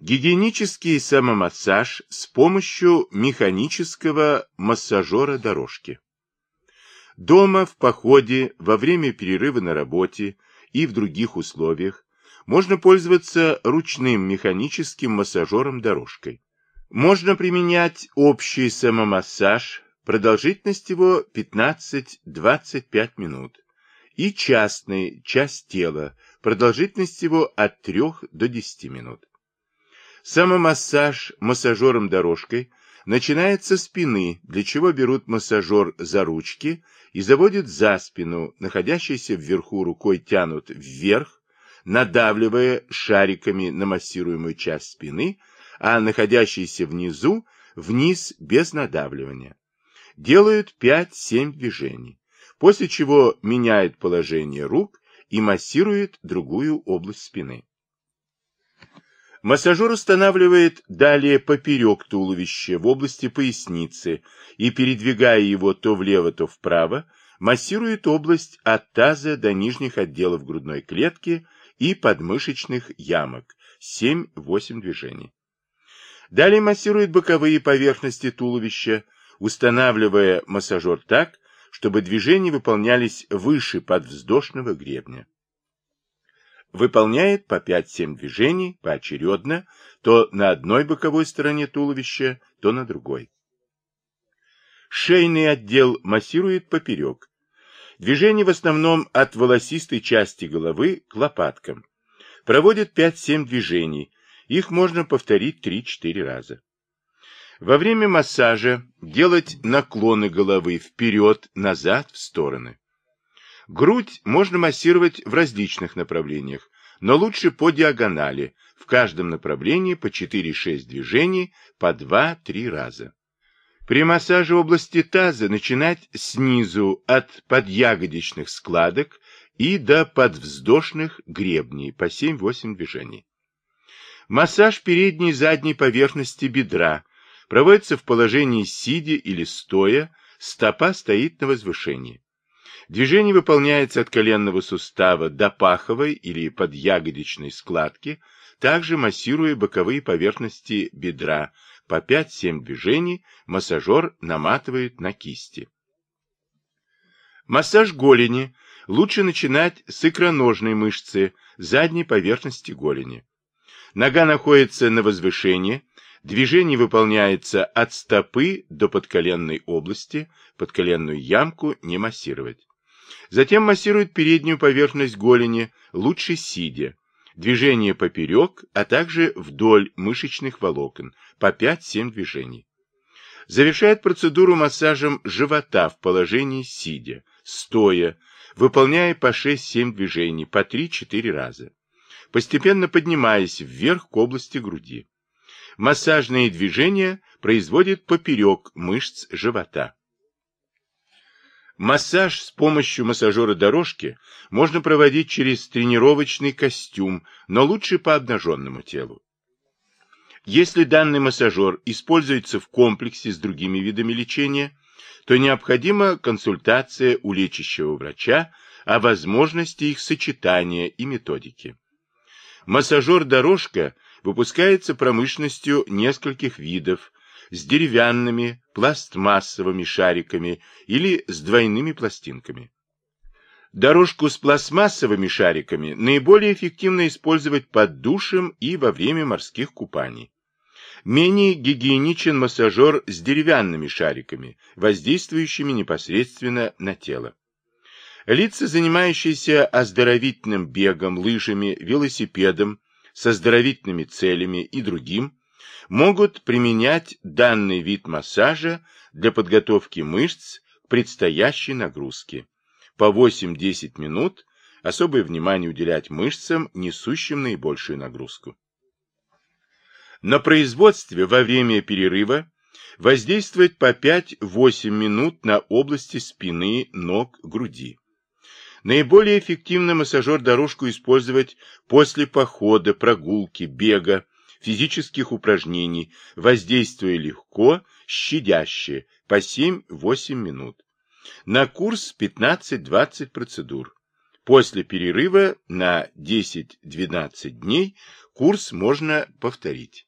Гигиенический самомассаж с помощью механического массажера дорожки. Дома, в походе, во время перерыва на работе и в других условиях можно пользоваться ручным механическим массажером дорожкой. Можно применять общий самомассаж, продолжительность его 15-25 минут, и частный, часть тела, продолжительность его от 3 до 10 минут. Самомассаж массажером дорожкой начинается с спины, для чего берут массажер за ручки и заводят за спину, находящийся вверху рукой тянут вверх, надавливая шариками на массируемую часть спины, а находящийся внизу вниз без надавливания. Делают 5-7 движений, после чего меняют положение рук и массируют другую область спины. Массажер устанавливает далее поперек туловища в области поясницы и, передвигая его то влево, то вправо, массирует область от таза до нижних отделов грудной клетки и подмышечных ямок 7-8 движений. Далее массирует боковые поверхности туловища, устанавливая массажер так, чтобы движения выполнялись выше подвздошного гребня. Выполняет по 5-7 движений поочередно, то на одной боковой стороне туловища, то на другой. Шейный отдел массирует поперек, Движение в основном от волосистой части головы к лопаткам. Проводит 5-7 движений. Их можно повторить 3-4 раза. Во время массажа делать наклоны головы вперед, назад, в стороны. Грудь можно массировать в различных направлениях, но лучше по диагонали, в каждом направлении по 4-6 движений по 2-3 раза. При массаже области таза начинать снизу от подъягодичных складок и до подвздошных гребней по 7-8 движений. Массаж передней и задней поверхности бедра проводится в положении сидя или стоя, стопа стоит на возвышении. Движение выполняется от коленного сустава до паховой или подъягодичной складки, также массируя боковые поверхности бедра, по 5-7 движений массажер наматывает на кисти. Массаж голени лучше начинать с икроножной мышцы задней поверхности голени. Нога находится на возвышении, движение выполняется от стопы до подколенной области, подколенную ямку не массировать. Затем массирует переднюю поверхность голени, лучше сидя движение поперек, а также вдоль мышечных волокон, по 5-7 движений. Завершает процедуру массажем живота в положении сидя, стоя, выполняя по 6-7 движений, по 3-4 раза, постепенно поднимаясь вверх к области груди. Массажные движения производит поперек мышц живота. Массаж с помощью массажера дорожки можно проводить через тренировочный костюм, но лучше по обнаженному телу. Если данный массажер используется в комплексе с другими видами лечения, то необходима консультация у лечащего врача о возможности их сочетания и методики. Массажер-дорожка выпускается промышленностью нескольких видов, с деревянными, пластмассовыми шариками или с двойными пластинками. Дорожку с пластмассовыми шариками наиболее эффективно использовать под душем и во время морских купаний. Менее гигиеничен массажер с деревянными шариками, воздействующими непосредственно на тело. Лица, занимающиеся оздоровительным бегом, лыжами, велосипедом, с оздоровительными целями и другим, могут применять данный вид массажа для подготовки мышц к предстоящей нагрузке. По 8-10 минут особое внимание уделять мышцам, несущим наибольшую нагрузку. На производстве во время перерыва воздействовать по 5-8 минут на области спины, ног, груди. Наиболее эффективно массажер-дорожку использовать после похода, прогулки, бега, физических упражнений, воздействуя легко, щадяще, по 7-8 минут. На курс 15-20 процедур. После перерыва на 10-12 дней курс можно повторить.